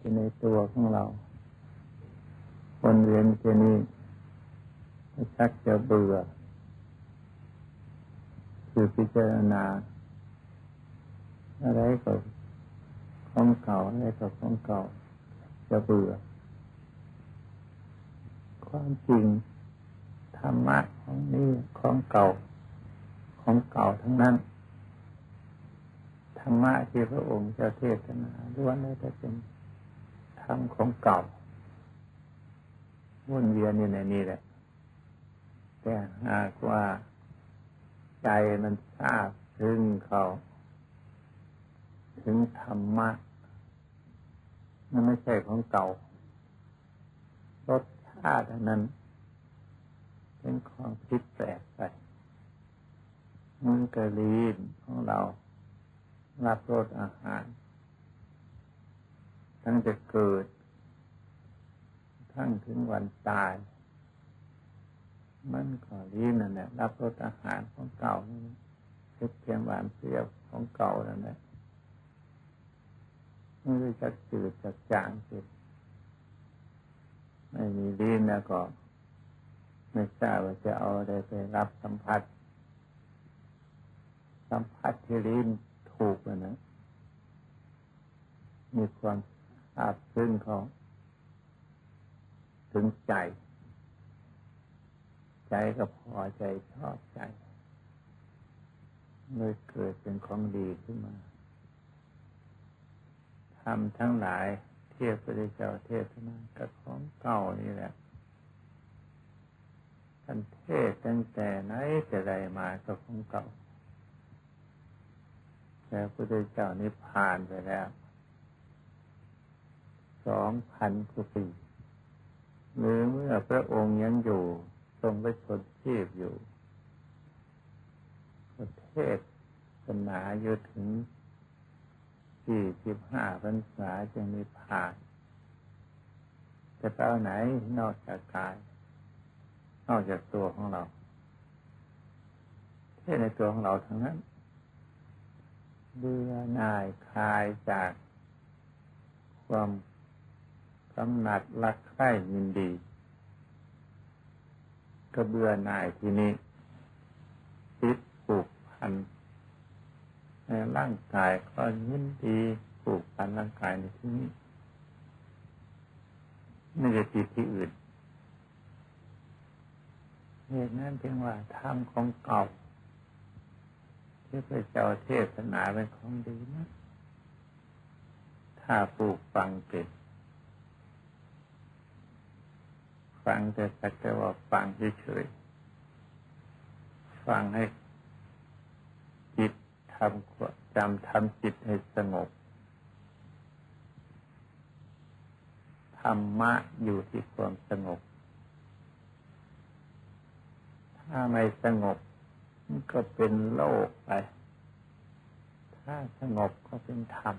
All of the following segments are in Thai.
จะในตัวของเรา คนเรียนจนี้ชักจะเบื่อ คือพิจารณา อะไรก็ของเก่าอะไรก็ของเก่า จะเบื่อ ความจริงธรรมะของนี้ของเก่า ของเก่าทั้งนั้นธรรมะที่พระองค์จะเทศนาล้วนแล้วจะเป็น ธรรมของเก่าวนเวียนอยู่ในนี้แหละแต่หากว่าใจมันทราบถึงเขาถึงธรรมะมันไม่ใช่ของเก่ารสชาตินั้น เป็นของพิษแปลกไปมันกระลีนของเรารับรสอาหาร ทั้งจะเกิด ทั้งถึงวันตาย มันก็รีนั่นแหละรับรสอาหารของเก่าเพ็รเทียมหวานเปรี้ยวของเก่านั่นแหละไม่รู้จะจืดจะจางสิไม่มีลิ้นแล้วก็ ไม่ทราบว่าจะเอาอะไรไปรับสัมผัส สัมผัสที่ลิ้นถูกนะมีความ อาบซึ้งเขาถึงใจ ใจก็พอใจชอบใจเลยเกิดเป็นของดีขึ้นมาทำทั้งหลายเทียบพระเจ้าเทศนากับของเก่านี่แหละท่านเทศตั้งแต่ไหนแต่ใดมาก็ของเก่าแต่พระเจ้านิพพานไปแล้ว สองพันกว่าปีหรือเมื่อพระองค์ยังอยู่ ทรงไปชนชีพอยู่ ประเทศศานาอยู่ถึงสี่สิบห้าพรรษาจึงมีผ่านจะไปเอาไหนนอกจากกาย นอกจากตัวของเราเทศในตัวของเราทั้งนั้นเบื่อหน่ายคลายจากความ กำหนัดรักใคร่ยินดี ก็เบื่อหน่ายทีนี้ติดปลูกพันในร่างกายก็ยินดีปลูกพันร่างกายในที่นี้ไม่ได้ติดที่อื่นเหตุนั้นเพียงว่าธรรมของเก่าที่พระเจ้าเทศนาเป็นของดีนะ ถ้าปลูกฟังเกิด ฟังแต่สักแต่ว่าฟังเฉยๆฟังให้จิตทำจำทำจิตให้สงบธรรมะอยู่ที่ความสงบ ถ้าไม่สงบมันก็เป็นโลกไป ถ้าสงบก็เป็นธรรม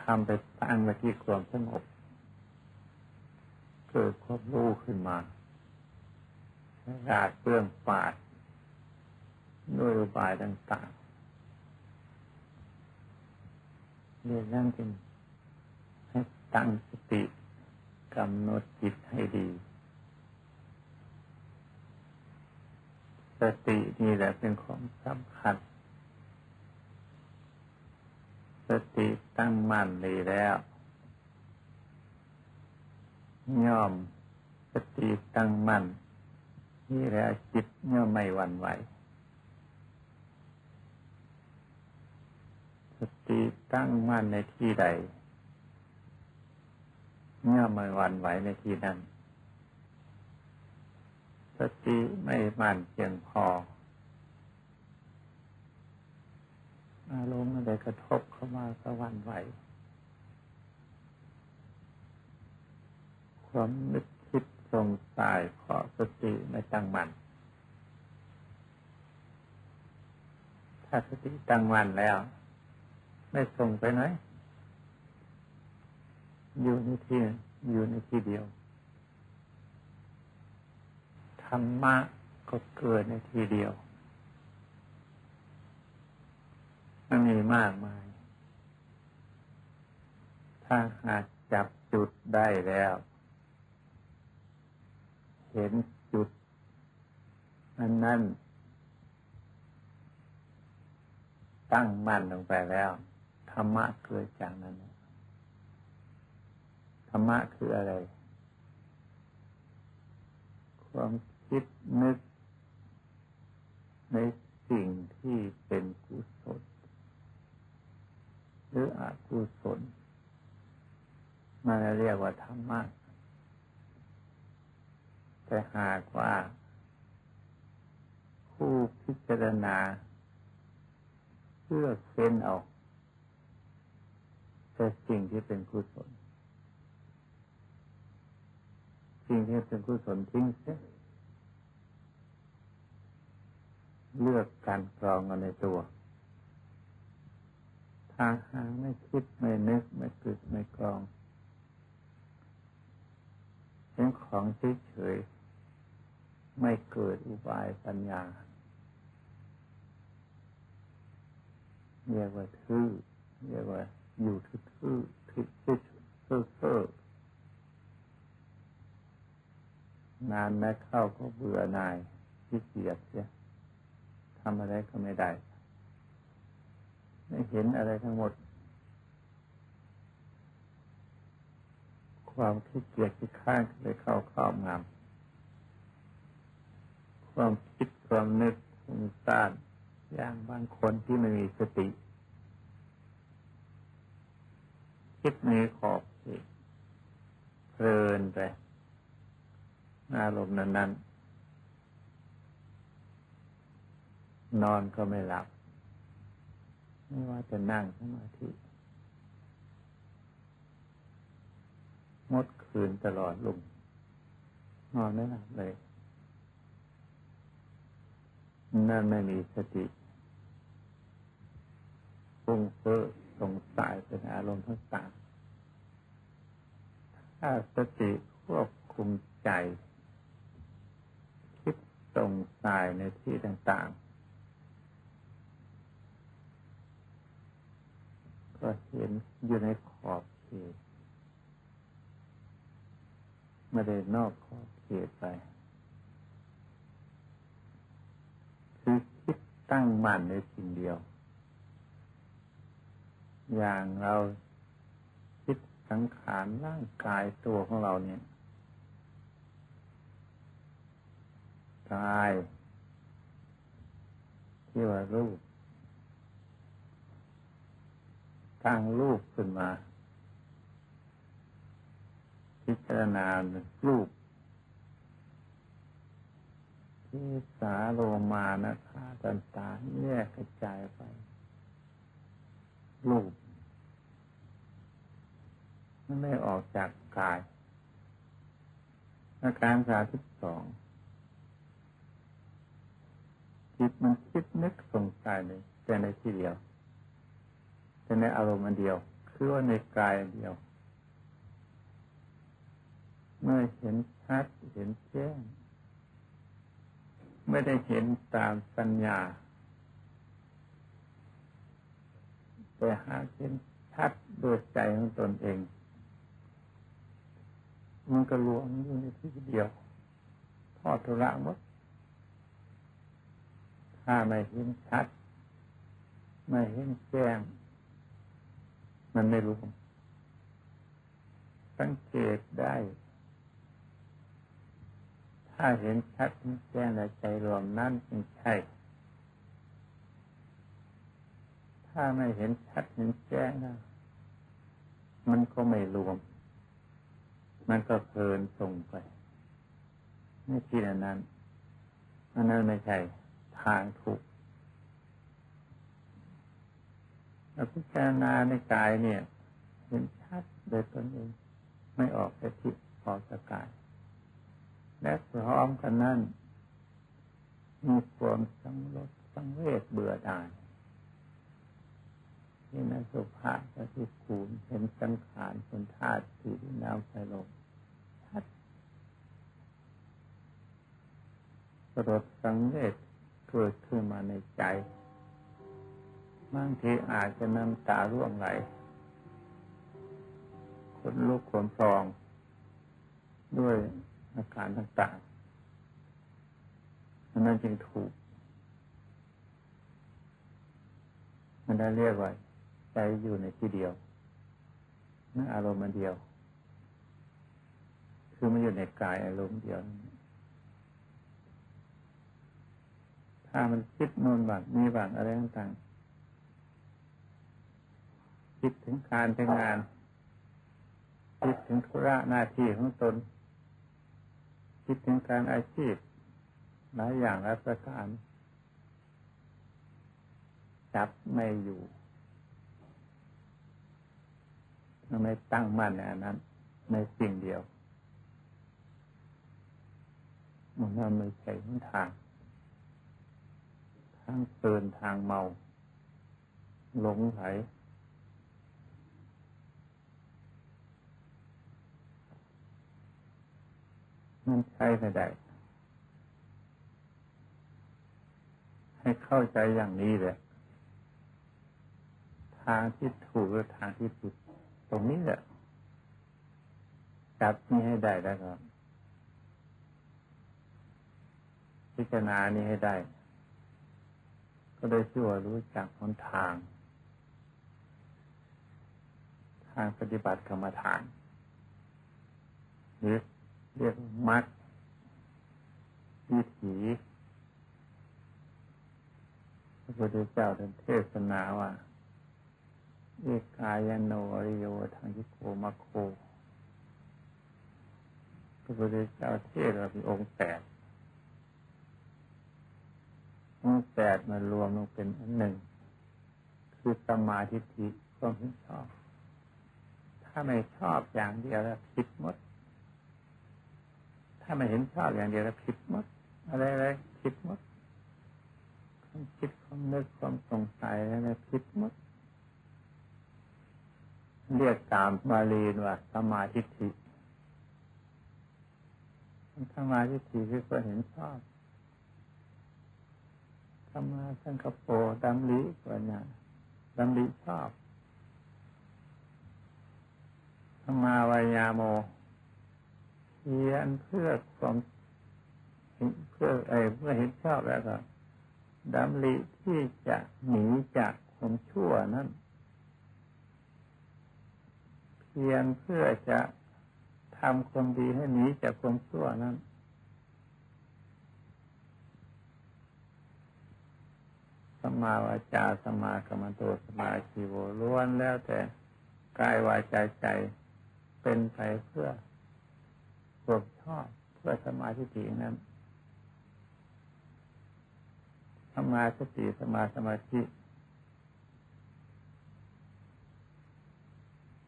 ธรรมไปตั้งมาที่ความสงบ กิดความรู้ขึ้นมาราดเปลื้องปาดด้วยบายต่างๆเรียนนั่งจึงให้ตั้งสติกำหนดจิตให้ดี สตินี่แหละเป็นของสำคัญ สติตั้งมั่นดีแล้ว ย่อมสติตั้งมั่นนี่แหละจิตย่อมไม่หวั่นไหว สติตั้งมั่นในที่ใดย่อมไม่หวั่นไหวในที่นั้น สติไม่มั่นเพียงพอ อารมณ์อะไรกระทบเข้ามาก็หวั่นไหว ความนึกคิดทรงสายขอสติไม่ตั้งมัน่นถ้าสติตั้งมั่นแล้ว ไม่ส่งไปไหนอยู่ในที่อยู่ในที่เดียวธรรมะก็เกิดในที่เดียวมันมีมากมาย ถ้าหากจับจุดได้แล้ว เห็นจุด อันนั้น ตั้งมั่นลงไปแล้ว ธรรมะเกิดจากนั้น ธรรมะคืออะไร ความคิดนึก ในสิ่งที่เป็นกุศลหรืออกุศลมันเรียกว่าธรรมะ แต่หากว่า ผู้พิจารณาเลือกเฟ้นออกแต่สิ่งที่เป็นกุศลสิ่งที่เป็นกุศลทิ้งเสียเลือกการกรองเอาในตัว ทางหางไม่คิดไม่นึก ไม่คิดไม่กรองเป็นของเฉยๆ ไม่เกิดอุบายปัญญาเรียกว่าทื่อเรียกว่าอยู่ทื่อทื่อทื่อทื่อทื่อนานแม้เข้าก็เบื่อนายที่เกียดเสียทำอะไรก็ไม่ได้ ไม่เห็นอะไรทั้งหมด ความคิดเกียดที่ข้างไปเข้าครอบงำ ความคิดความนึกฟุ้งซ่านอย่างบางคนที่ไม่มีสติ คิดมีขอบเขตเพลินไปอารมณ์นั้นๆ นอนก็ไม่หลับ ไม่ว่าจะนั่งสมาธิมดคืนตลอดลุงนอนไม่หลับเลย นั่นไม่มีสติฟุ้งเฟ้อสงสัยเป็นอารมณ์ทั้งสามถ้าสติควบคุมใจ คิดสงสัยในที่ต่างๆ ก็เห็นอยู่ในขอบเขตไม่ได้นอกขอบเขตไป ตั้งมั่นในสิ่งเดียว อย่างเราคิดสังขารร่างกายตัวของเราเนี่ยกายที่ว่ารูป ตั้งรูปขึ้นมา พิจารณารูป ที่สาโลมานะคาตันตาแยกกระจายไปรูปมันไม่ออกจากกาย อาการสาธิตสองจิตมันคิดนึกสงสัยเลยแต่ในที่เดียว แต่ในอารมณ์เดียว คือว่าในกายเดียว เมื่อเห็นชัดเห็นแจ้ง ไม่ได้เห็นตามสัญญา แต่หาเห็นชัดโดยใจของตนเอง มันก็รวมอยู่ในที่เดียวทอดทุระหมดถ้าไม่เห็นชัด ไม่เห็นแจ้ง มันไม่รวมสังเกตได้ ถ้าเห็นชัดเห็นแจ้งในใจรวมนั่นเป็นใช่ ถ้าไม่เห็นชัดเห็นแจ้งนะมันก็ไม่รวม มันก็เพลินส่งไป ไม่คิดอันนั้นอันนั้นไม่ใช่ทางถูกเราพิจารณาในกายเนี่ย เห็นชัดโดยตนเอง ไม่ออกแต่ทิศออกจากกาย และพร้อมกันนั้นมีความสังรสสังเวชเบื่อดายเห็นสุภะปฏิคูลเห็นสังขารเป็นธาตุสี่น้ำไฟลมชัดสลดสังเวชเกิดขึ้นมาในใจบางทีอาจจะน้ำตาร่วงไหลนลุกขนพอง ด้วย อาการต่างๆอันนั้นจึงถูก มันได้เรียกว่าใจอยู่ในที่เดียวนั่นอารมณ์มันเดียว คือมันอยู่ในกายอารมณ์เดียว ถ้ามันคิดโน่นบ้างมีบ้างอะไรต่างๆคิดถึงการถึงงานคิดถึงธุระหน้าที่ของตน คิดถึงการอาชีพหลายอย่างหลายประการจับไม่อยู่ไม่ตั้งมั่นในอันนั้น ในสิ่งเดียวมันไม่ใช่หนทาง ทางเตือนทางเมา หลงไหล มันใช่ไม่ได้ ให้เข้าใจอย่างนี้เลยทางที่ถูกหรือทางที่ผิดตรงนี้แหละจับนี่ให้ได้แล้วก็พิจารณานี้ให้ได้ ก็ได้ชื่อว่ารู้จักหนทาง ทางปฏิบัติกรรมฐานหรือ เรียกมัดวิถีพระพุทธเจ้าท่านเทศนาว่าเอกายโนอริโยทางทิโกมาโคพระพุทธเจ้าเทศเราเป็นองค์แปดองค์แปดมารวมลงเป็นอันหนึ่ง คือสมาธิิความเห็นชอบ ถ้าไม่ชอบอย่างเดียวแล้วผิดหมด ถ้าไม่เห็นชอบอย่างเดียวแล้วผิดหมดอะไรอะไรผิดหมดความคิดความนึกความสงสัยอะไรผิดหมดเรียกตามบาลีว่าสมาธิิสมาธิิคือคนเห็นชอบสมาสังคโปดำลิกว่านี่ยดำลิชอบสมาวายาโม เพียนเพื่อความเพื่อไอ้เพื่อเห็นชอบแล้วก็ดำลิที่จะหนีจากความชั่วนั้น เพียรเพื่อจะทำความดีให้หนีจากความชั่วนั้น สมาวาจาสมากรรมโตสมาชีโวล้วนแล้วแต่กายวาจาใจเป็นไปเพื่อ ความชอบเพื่อสมาธิินั้นสมาสติสมาสมาธิ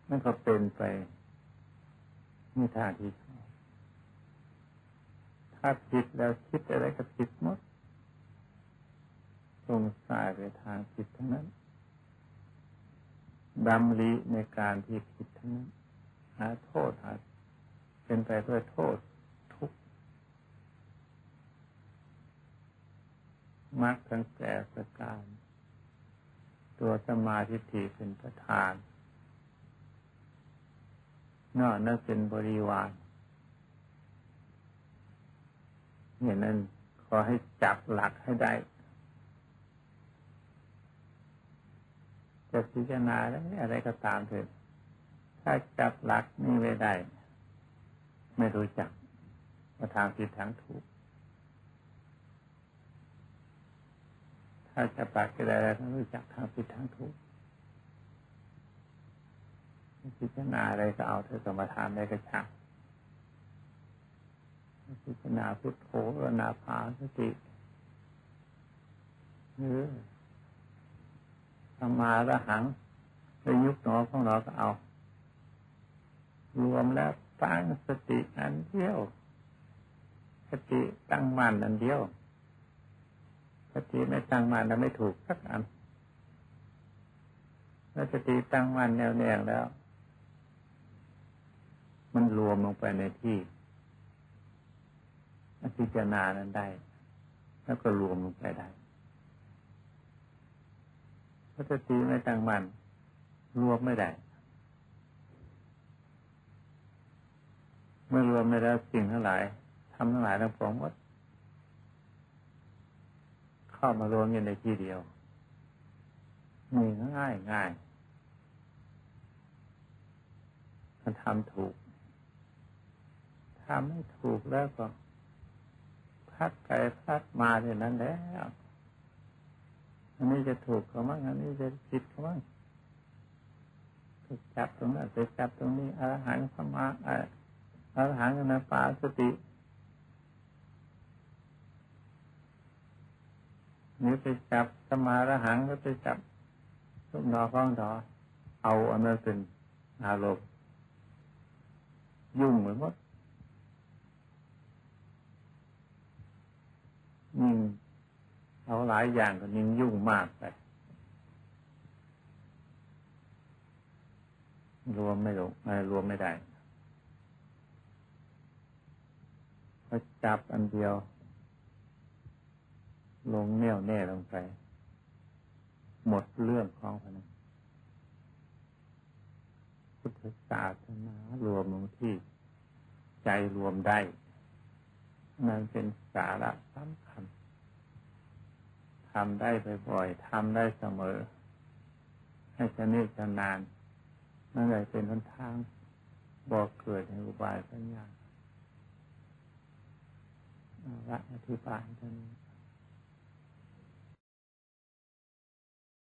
นั่นก็เป็นไปมีทางที่ชอบถ้าผิดแล้วคิดอะไรก็ผิดหมดตรงสายไปทางผิดทั้งนั้นดำริในการที่ผิดทั้งนั้นหาโทษหา เป็นไปเพื่อโทษทุกมักทั้งแต่ประการ ตัวสมาธิเป็นประธาน นอกนั้นเป็นบริวารเนี่ยนั้นขอให้จับหลักให้ได้จะพิจารณาอะไรก็ตามเถิดถ้าจับหลักนี่ไม่ได้ ไม่รู้จักว่าทางผิดทางถูก ถ้าจะปักก็ได้ต้องรู้จักทางผิดทางถูกพิจารณาอะไรก็เอาเธอกรรมฐานได้ก็ช่างพิจารณาพุทโธนาภาสติหรือธรรมาระหังในยุคหนอของเราก็เอา รวมแล้ว ตั้งสติอันเดียว สติตั้งมั่นอันเดียว สติไม่ตั้งมั่นแล้วไม่ถูกสักอันเมื่อสติตั้งมั่นแน่วแน่แล้ว มันรวมลงไปในที่พิจารณานั้นได้ แล้วก็รวมลงไปได้พระสติไม่ตั้งมั่นรวมไม่ได้ เมื่อรวมไม่แล้วสิ่งทั้งหลายทำทั้งหลายทั้งปวงหมดเข้ามารวมอยู่ในที่เดียวนี่ง่ายง่ายมันทำถูกทำไม่ถูกแล้วก็พัดไปพัดมาเท่านั้นแล้วอันนี้จะถูกก็มั่งอันนี้จะผิดก็มั่งไปจับตรงนั้นไปจับตรงนี้อรหันต์สมา อรหันต์นาปาสตินี่ไปจับสมาระหังก็ไปจับลูกนอข้องดอเอาอันนั้นเป็นอารมณ์ยุ่งไปหมือนมดยิ่งเอาหลายอย่างก็ยิ่งยุ่งมากไปรวมไม่ลงไม่รวมไม่ได้ พอจับอันเดียว ลงแน่วแน่ลงไป หมดเรื่องของพนันพุทธศาสนารวมลงที่ใจรวมได้นั่นเป็นสาระสำคัญทำได้บ่อยๆทำได้เสมอ ให้ชนิดชนานนั่นเลยเป็นหนทางบอกเกิดในอุบายสัญญา ละอธิบายท่าน